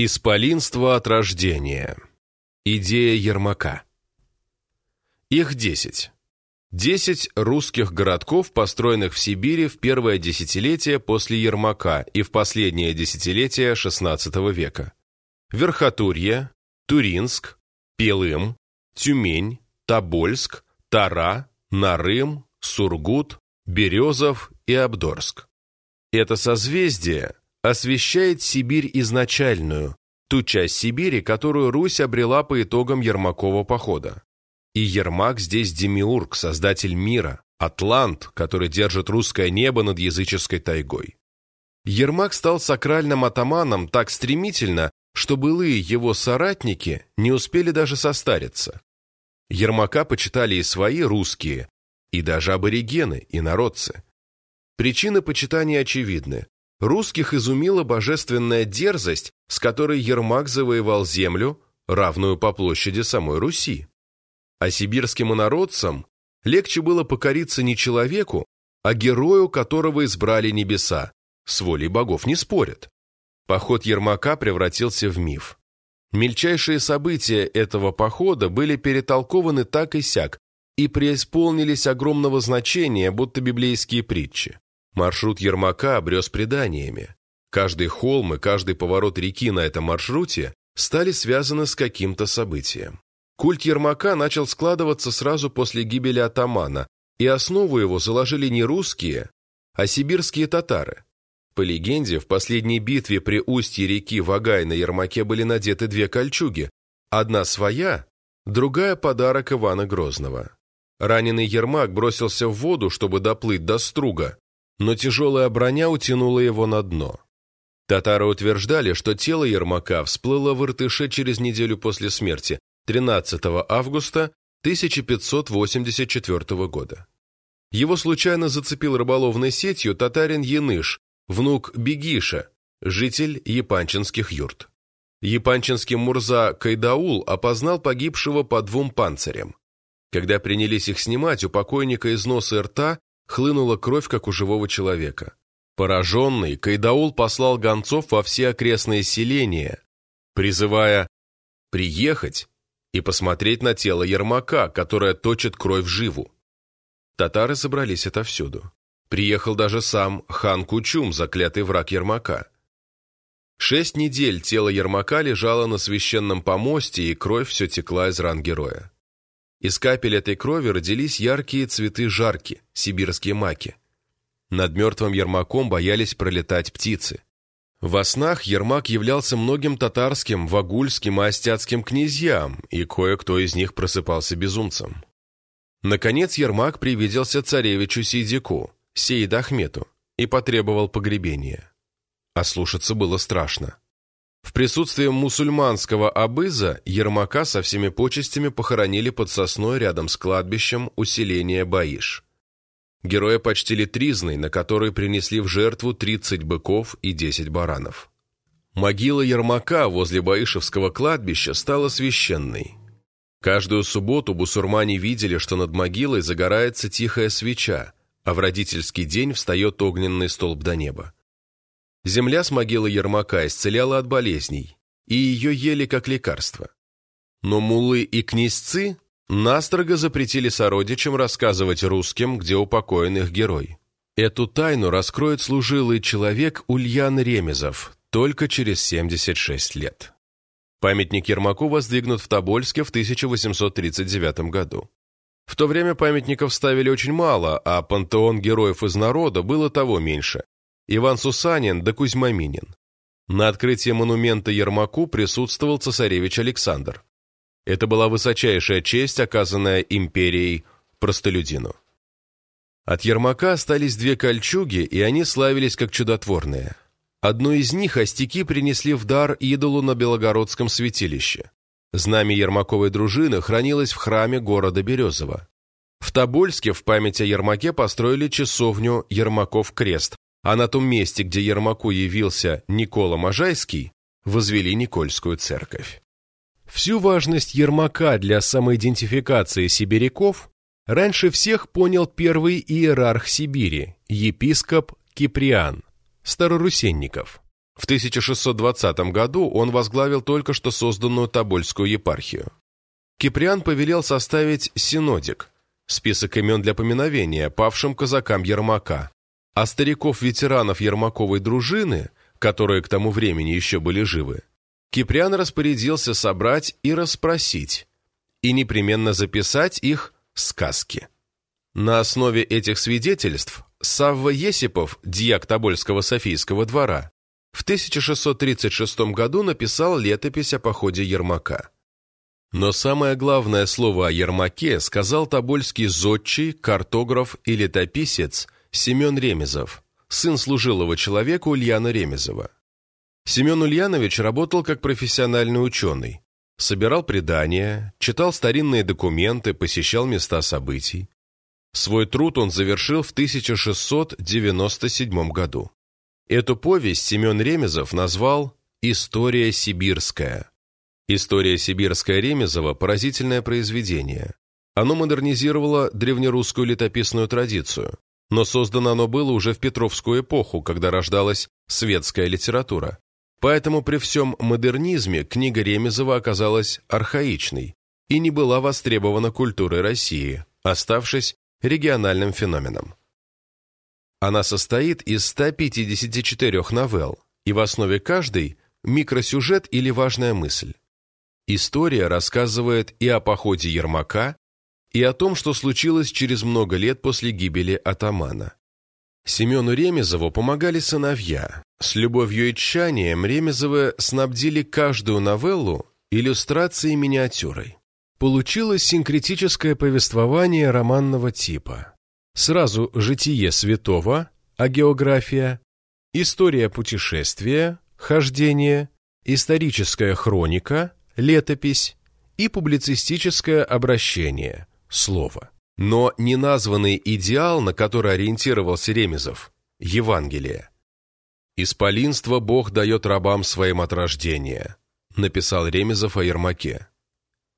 Исполинство от рождения. Идея Ермака. Их десять. Десять русских городков, построенных в Сибири в первое десятилетие после Ермака и в последнее десятилетие XVI века. Верхотурье, Туринск, Пелым, Тюмень, Тобольск, Тара, Нарым, Сургут, Березов и Абдорск. Это созвездие освещает Сибирь изначальную, ту часть Сибири, которую Русь обрела по итогам Ермакова похода. И Ермак здесь демиург, создатель мира, атлант, который держит русское небо над языческой тайгой. Ермак стал сакральным атаманом так стремительно, что былые его соратники не успели даже состариться. Ермака почитали и свои русские, и даже аборигены, и народцы. Причины почитания очевидны. Русских изумила божественная дерзость, с которой Ермак завоевал землю, равную по площади самой Руси. А сибирским инородцам легче было покориться не человеку, а герою, которого избрали небеса. С волей богов не спорят. Поход Ермака превратился в миф. Мельчайшие события этого похода были перетолкованы так и сяк и преисполнились огромного значения, будто библейские притчи. Маршрут Ермака обрез преданиями. Каждый холм и каждый поворот реки на этом маршруте стали связаны с каким-то событием. Культ Ермака начал складываться сразу после гибели атамана, и основу его заложили не русские, а сибирские татары. По легенде, в последней битве при устье реки Вагай на Ермаке были надеты две кольчуги, одна своя, другая подарок Ивана Грозного. Раненый Ермак бросился в воду, чтобы доплыть до струга, но тяжелая броня утянула его на дно. Татары утверждали, что тело Ермака всплыло в Иртыше через неделю после смерти, 13 августа 1584 года. Его случайно зацепил рыболовной сетью татарин Яныш, внук Бегиша, житель Епанчинских юрт. Епанчинский Мурза Кайдаул опознал погибшего по двум панцирям. Когда принялись их снимать, у покойника из носа и рта хлынула кровь, как у живого человека. Пораженный, Кайдаул послал гонцов во все окрестные селения, призывая приехать и посмотреть на тело Ермака, которое точит кровь живу. Татары собрались отовсюду. Приехал даже сам хан Кучум, заклятый враг Ермака. Шесть недель тело Ермака лежало на священном помосте, и кровь все текла из ран героя. Из капель этой крови родились яркие цветы жарки, сибирские маки. Над мертвым Ермаком боялись пролетать птицы. Во снах Ермак являлся многим татарским, вагульским и остяцким князьям, и кое-кто из них просыпался безумцем. Наконец Ермак привиделся царевичу Сидику, Сеид Ахмету, и потребовал погребения. А слушаться было страшно. В присутствии мусульманского абыза Ермака со всеми почестями похоронили под сосной рядом с кладбищем усиления Баиш. Героя почтили тризной, на которой принесли в жертву 30 быков и 10 баранов. Могила Ермака возле Баишевского кладбища стала священной. Каждую субботу бусурмане видели, что над могилой загорается тихая свеча, а в родительский день встает огненный столб до неба. Земля с могилы Ермака исцеляла от болезней, и ее ели как лекарство. Но мулы и князцы настрого запретили сородичам рассказывать русским, где упокоен их герой. Эту тайну раскроет служилый человек Ульян Ремезов только через 76 лет. Памятник Ермаку воздвигнут в Тобольске в 1839 году. В то время памятников ставили очень мало, а пантеон героев из народа было того меньше, Иван Сусанин да Кузьма Минин. На открытии монумента Ермаку присутствовал цесаревич Александр. Это была высочайшая честь, оказанная империей простолюдину. От Ермака остались две кольчуги, и они славились как чудотворные. Одну из них остяки принесли в дар идолу на Белогородском святилище. Знамя Ермаковой дружины хранилось в храме города Березово. В Тобольске в память о Ермаке построили часовню Ермаков крест, а на том месте, где Ермаку явился Никола Можайский, возвели Никольскую церковь. Всю важность Ермака для самоидентификации сибиряков раньше всех понял первый иерарх Сибири, епископ Киприан, старорусенников. В 1620 году он возглавил только что созданную Тобольскую епархию. Киприан повелел составить синодик, список имен для поминовения павшим казакам Ермака, а стариков-ветеранов Ермаковой дружины, которые к тому времени еще были живы, Киприан распорядился собрать и расспросить, и непременно записать их сказки. На основе этих свидетельств Савва Есипов, дьяк Тобольского Софийского двора, в 1636 году написал летопись о походе Ермака. Но самое главное слово о Ермаке сказал тобольский зодчий, картограф и летописец Семен Ремезов, сын служилого человека Ульяна Ремезова. Семен Ульянович работал как профессиональный ученый, собирал предания, читал старинные документы, посещал места событий. Свой труд он завершил в 1697 году. Эту повесть Семен Ремезов назвал «История сибирская». История сибирская Ремезова – поразительное произведение. Оно модернизировало древнерусскую летописную традицию, но создано оно было уже в Петровскую эпоху, когда рождалась светская литература. Поэтому при всем модернизме книга Ремезова оказалась архаичной и не была востребована культурой России, оставшись региональным феноменом. Она состоит из 154 новелл, и в основе каждой – микросюжет или важная мысль. История рассказывает и о походе Ермака, и о том, что случилось через много лет после гибели атамана. Семену Ремезову помогали сыновья. С любовью и тщанием Ремезовы снабдили каждую новеллу иллюстрацией миниатюрой. Получилось синкретическое повествование романного типа. Сразу житие святого, а география, история путешествия, хождение, историческая хроника, летопись и публицистическое обращение, слово. Но неназванный идеал, на который ориентировался Ремезов – Евангелие. «Исполинство Бог дает рабам своим от рождения», – написал Ремезов о Ермаке.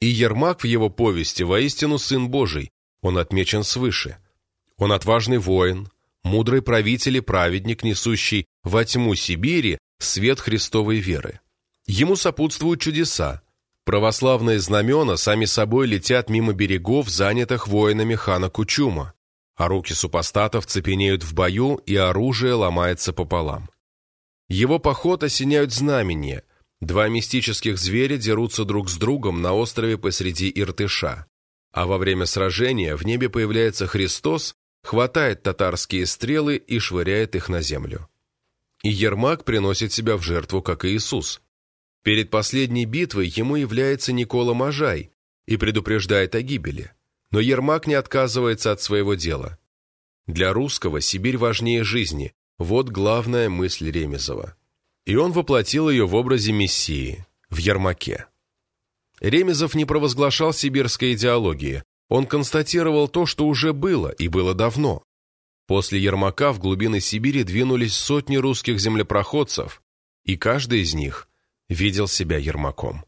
И Ермак в его повести воистину сын Божий, он отмечен свыше. Он отважный воин, мудрый правитель и праведник, несущий во тьму Сибири свет Христовой веры. Ему сопутствуют чудеса, Православные знамена сами собой летят мимо берегов, занятых воинами хана Кучума, а руки супостатов цепенеют в бою, и оружие ломается пополам. Его поход осеняют знамения. Два мистических зверя дерутся друг с другом на острове посреди Иртыша. А во время сражения в небе появляется Христос, хватает татарские стрелы и швыряет их на землю. И Ермак приносит себя в жертву, как Иисус. Перед последней битвой ему является Никола Можай и предупреждает о гибели. Но Ермак не отказывается от своего дела. Для русского Сибирь важнее жизни, вот главная мысль Ремезова. И он воплотил ее в образе Мессии, в Ермаке. Ремезов не провозглашал сибирской идеологии, он констатировал то, что уже было, и было давно. После Ермака в глубины Сибири двинулись сотни русских землепроходцев, и каждый из них видел себя Ермаком.